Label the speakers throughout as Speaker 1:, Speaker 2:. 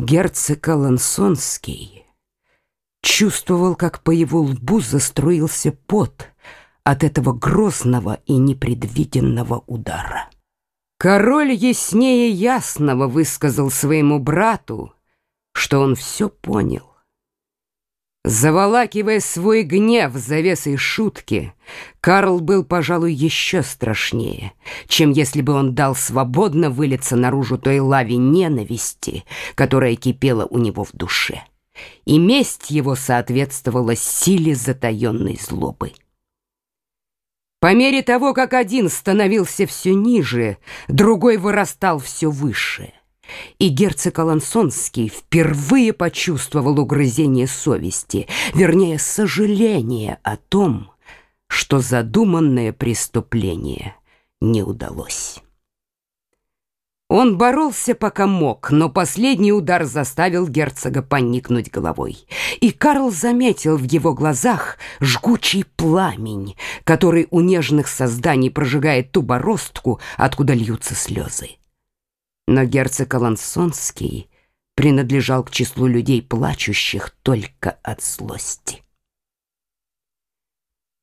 Speaker 1: Герцог Алансонский чувствовал, как по его лбу заструился пот от этого грозного и непредвиденного удара. Король яснее ясного высказал своему брату, что он все понял. Заволакивая свой гнев завесой шутки, Карл был, пожалуй, еще страшнее, чем если бы он дал свободно вылиться наружу той лаве ненависти, которая кипела у него в душе. И месть его соответствовала силе затаенной злобы. По мере того, как один становился все ниже, другой вырастал все выше. И герцог Алансонский впервые почувствовал угрызение совести, вернее, сожаление о том, что задуманное преступление не удалось. Он боролся пока мог, но последний удар заставил герцога поникнуть головой. И Карл заметил в его глазах жгучий пламень, который у нежных созданий прожигает ту бороздку, откуда льются слезы. Но герцог Алансонский принадлежал к числу людей, плачущих только от злости.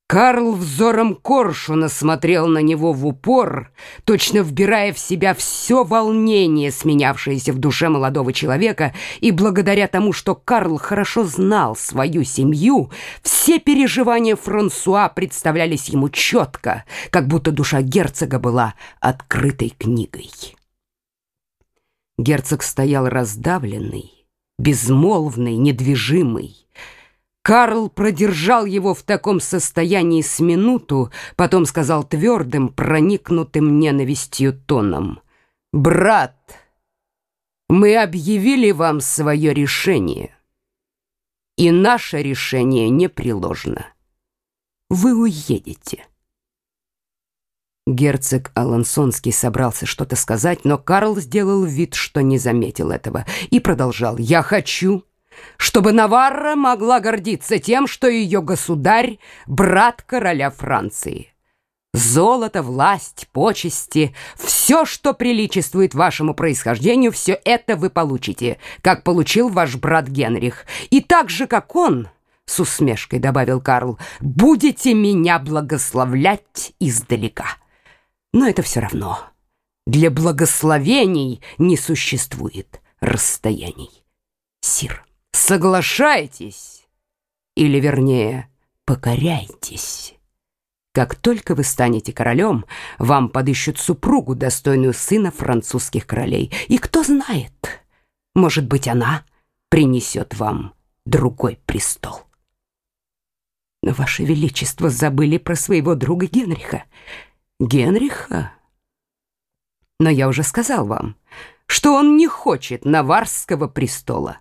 Speaker 1: Карл взором коршуна смотрел на него в упор, точно вбирая в себя все волнение, сменявшееся в душе молодого человека, и благодаря тому, что Карл хорошо знал свою семью, все переживания Франсуа представлялись ему четко, как будто душа герцога была открытой книгой. Герцог стоял раздавленный, безмолвный, недвижимый. Карл продержал его в таком состоянии с минуту, потом сказал твердым, проникнутым ненавистью тоном. «Брат, мы объявили вам свое решение, и наше решение непреложно. Вы уедете». Герцог Алансонский собрался что-то сказать, но Карл сделал вид, что не заметил этого, и продолжал. «Я хочу, чтобы Наварра могла гордиться тем, что ее государь — брат короля Франции. Золото, власть, почести — все, что приличествует вашему происхождению, все это вы получите, как получил ваш брат Генрих. И так же, как он, — с усмешкой добавил Карл, — будете меня благословлять издалека». Но это все равно. Для благословений не существует расстояний. Сир, соглашайтесь, или, вернее, покоряйтесь. Как только вы станете королем, вам подыщут супругу, достойную сына французских королей. И кто знает, может быть, она принесет вам другой престол. Но, Ваше Величество, забыли про своего друга Генриха. Генриха? Но я уже сказал вам, что он не хочет наварского престола.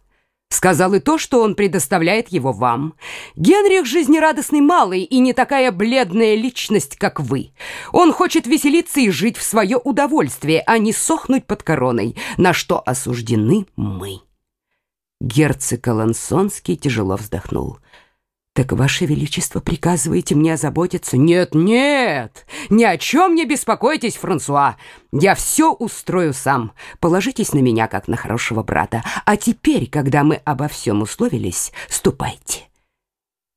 Speaker 1: Сказал и то, что он предоставляет его вам. Генрих жизнерадостный малый и не такая бледная личность, как вы. Он хочет веселиться и жить в свое удовольствие, а не сохнуть под короной, на что осуждены мы. Герцог Алансонский тяжело вздохнул. «Так, Ваше Величество, приказываете мне озаботиться?» «Нет, нет! Ни о чем не беспокойтесь, Франсуа! Я все устрою сам. Положитесь на меня, как на хорошего брата. А теперь, когда мы обо всем условились, ступайте.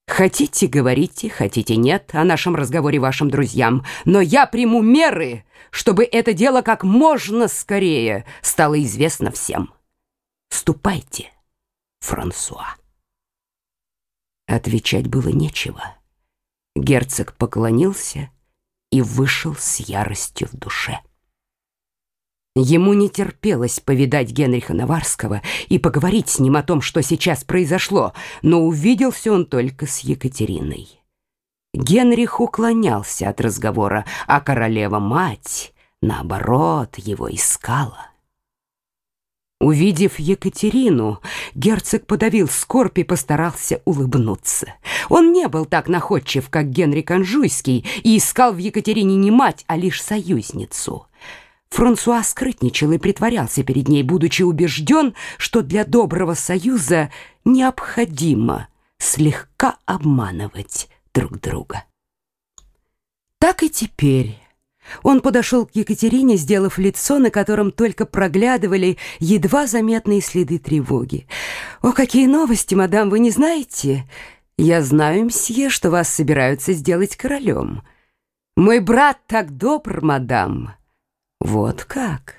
Speaker 1: Хотите, говорите, хотите, нет о нашем разговоре вашим друзьям, но я приму меры, чтобы это дело как можно скорее стало известно всем. Ступайте, Франсуа». Отвечать было нечего. Герцог поклонился и вышел с яростью в душе. Ему не терпелось повидать Генриха Наварского и поговорить с ним о том, что сейчас произошло, но увиделся он только с Екатериной. Генрих уклонялся от разговора, а королева-мать, наоборот, его искала. Увидев Екатерину, герцог подавил скорбь и постарался улыбнуться. Он не был так находчив, как Генрик Анжуйский, и искал в Екатерине не мать, а лишь союзницу. Франсуа скрытничал и притворялся перед ней, будучи убежден, что для доброго союза необходимо слегка обманывать друг друга. Так и теперь Он подошел к Екатерине, сделав лицо, на котором только проглядывали едва заметные следы тревоги. «О, какие новости, мадам, вы не знаете?» «Я знаю, мсье, что вас собираются сделать королем. Мой брат так добр, мадам». «Вот как?»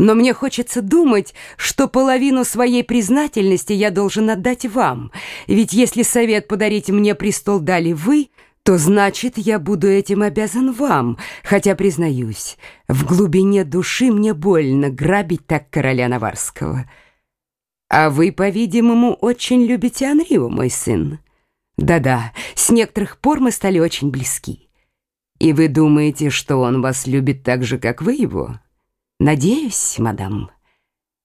Speaker 1: Но мне хочется думать, что половину своей признательности я должен отдать вам. Ведь если совет подарить мне престол дали вы, то значит, я буду этим обязан вам, хотя, признаюсь, в глубине души мне больно грабить так короля Наварского. А вы, по-видимому, очень любите Анрио, мой сын. Да-да, с некоторых пор мы стали очень близки. И вы думаете, что он вас любит так же, как вы его? Надеюсь, мадам.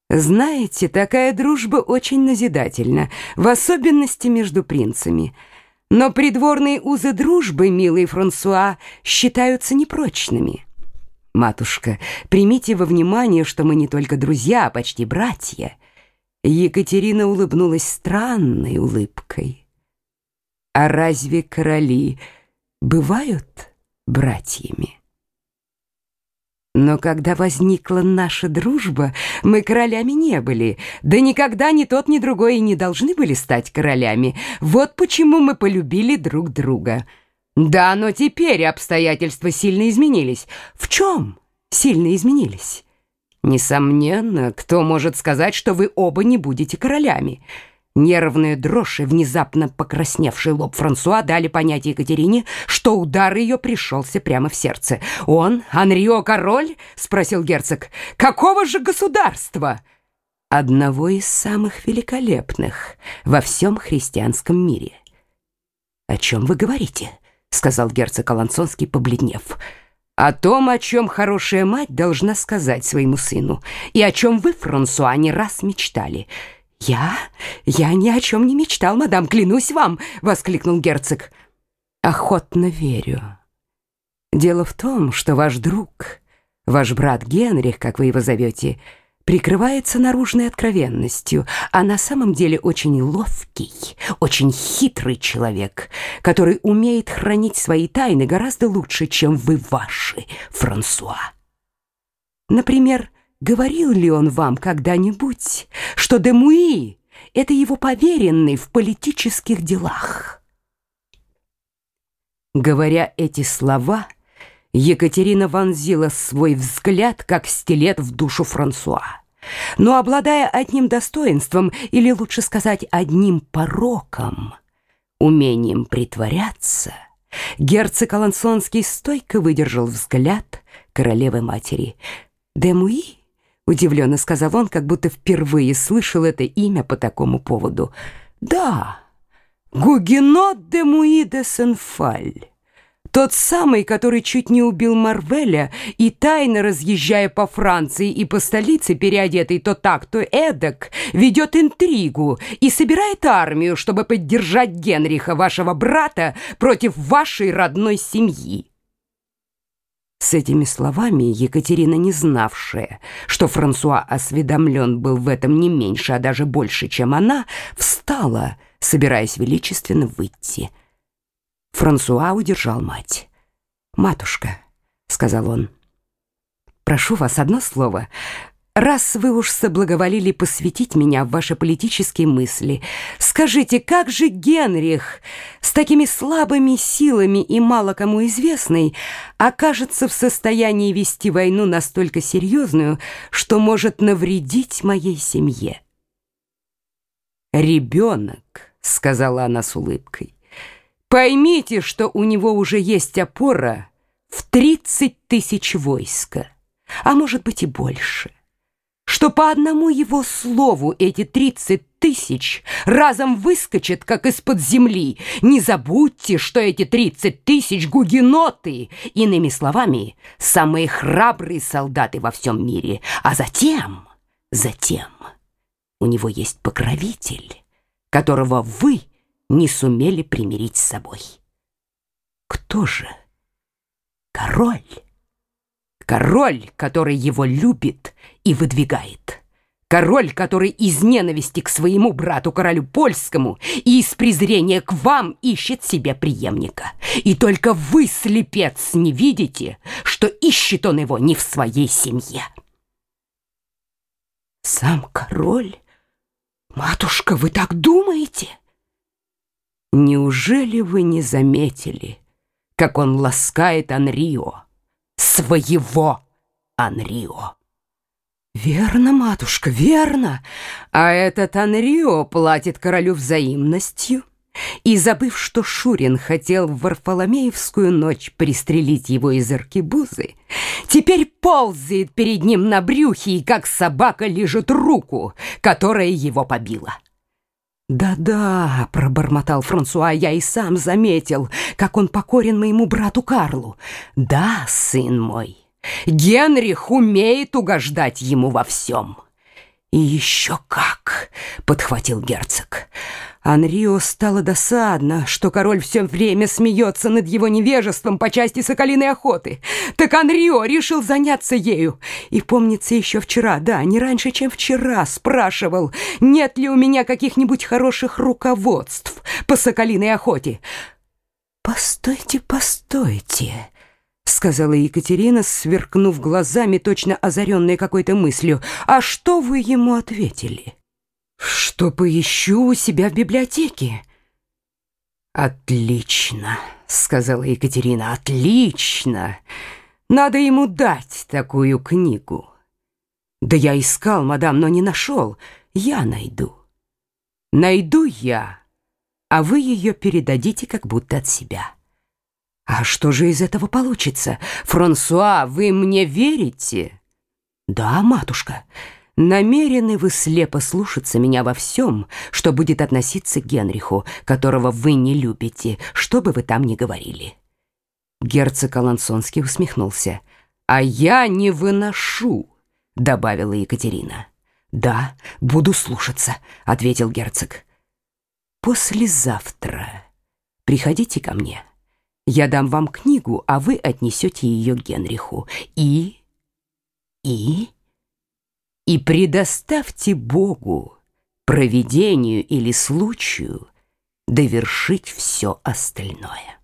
Speaker 1: Знаете, такая дружба очень назидательна, в особенности между принцами — но придворные узы дружбы, милый Франсуа, считаются непрочными. Матушка, примите во внимание, что мы не только друзья, а почти братья. Екатерина улыбнулась странной улыбкой. А разве короли бывают братьями? Но когда возникла наша дружба, мы королями не были. Да никогда ни тот, ни другой и не должны были стать королями. Вот почему мы полюбили друг друга. Да, но теперь обстоятельства сильно изменились. В чем сильно изменились? Несомненно, кто может сказать, что вы оба не будете королями? Нервная дрожь и внезапно покрасневший лоб Франсуа дали понять Екатерине, что удар ее пришелся прямо в сердце. «Он? Анрио король?» — спросил герцог. «Какого же государства?» «Одного из самых великолепных во всем христианском мире». «О чем вы говорите?» — сказал герцог Алансонский, побледнев. «О том, о чем хорошая мать должна сказать своему сыну, и о чем вы, Франсуа, не раз мечтали». «Я? Я ни о чем не мечтал, мадам, клянусь вам!» — воскликнул герцог. «Охотно верю. Дело в том, что ваш друг, ваш брат Генрих, как вы его зовете, прикрывается наружной откровенностью, а на самом деле очень ловкий, очень хитрый человек, который умеет хранить свои тайны гораздо лучше, чем вы ваши, Франсуа. Например, Говорил ли он вам когда-нибудь, что Демуи — это его поверенный в политических делах? Говоря эти слова, Екатерина вонзила свой взгляд, как стилет в душу Франсуа. Но обладая одним достоинством, или лучше сказать, одним пороком, умением притворяться, герцог Алансонский стойко выдержал взгляд королевы-матери. «Демуи?» Удивленно сказал он, как будто впервые слышал это имя по такому поводу. «Да, Гугенот де Муи де Сенфаль». Тот самый, который чуть не убил Марвеля и тайно разъезжая по Франции и по столице, переодетый то так, то эдак, ведет интригу и собирает армию, чтобы поддержать Генриха, вашего брата, против вашей родной семьи. С этими словами Екатерина, не знавшая, что Франсуа осведомлен был в этом не меньше, а даже больше, чем она, встала, собираясь величественно выйти. Франсуа удержал мать. «Матушка», — сказал он, — «прошу вас одно слово. Раз вы уж соблаговолили посвятить меня в ваши политические мысли, скажите, как же Генрих, с такими слабыми силами и мало кому известный, окажется в состоянии вести войну настолько серьезную, что может навредить моей семье? «Ребенок», — сказала она с улыбкой, — «поймите, что у него уже есть опора в тридцать тысяч войска, а может быть и больше» что по одному его слову эти тридцать тысяч разом выскочат, как из-под земли. Не забудьте, что эти тридцать тысяч гугеноты, иными словами, самые храбрые солдаты во всем мире. А затем, затем у него есть покровитель, которого вы не сумели примирить с собой. Кто же? Король. Король, который его любит и выдвигает. Король, который из ненависти к своему брату, королю польскому, и из презрения к вам ищет себе преемника. И только вы, слепец, не видите, что ищет он его не в своей семье. Сам король? Матушка, вы так думаете? Неужели вы не заметили, как он ласкает Анрио, своего Анрио? «Верно, матушка, верно. А этот Анрио платит королю взаимностью». И, забыв, что Шурин хотел в Варфоломеевскую ночь пристрелить его из аркебузы, теперь ползает перед ним на брюхе и, как собака, лежит руку, которая его побила. «Да-да», — пробормотал Франсуа, — «я и сам заметил, как он покорен моему брату Карлу. Да, сын мой». Генрих умеет угождать ему во всем. И еще как, подхватил герцог. Анрио стало досадно, что король все время смеется над его невежеством по части соколиной охоты. Так Анрио решил заняться ею. И помнится еще вчера, да, не раньше, чем вчера, спрашивал, нет ли у меня каких-нибудь хороших руководств по соколиной охоте. «Постойте, постойте!» — сказала Екатерина, сверкнув глазами, точно озаренной какой-то мыслью. «А что вы ему ответили?» «Что поищу у себя в библиотеке». «Отлично», — сказала Екатерина, — «отлично. Надо ему дать такую книгу». «Да я искал, мадам, но не нашел. Я найду». «Найду я, а вы ее передадите как будто от себя». А что же из этого получится? Франсуа, вы мне верите? Да, матушка. Намерены вы слепо слушаться меня во всем, что будет относиться к Генриху, которого вы не любите, что бы вы там ни говорили. Герцог Алансонский усмехнулся. «А я не выношу», — добавила Екатерина. «Да, буду слушаться», — ответил герцог. «Послезавтра приходите ко мне». Я дам вам книгу, а вы отнесете ее Генриху. И... и... и предоставьте Богу, провидению или случаю довершить все остальное.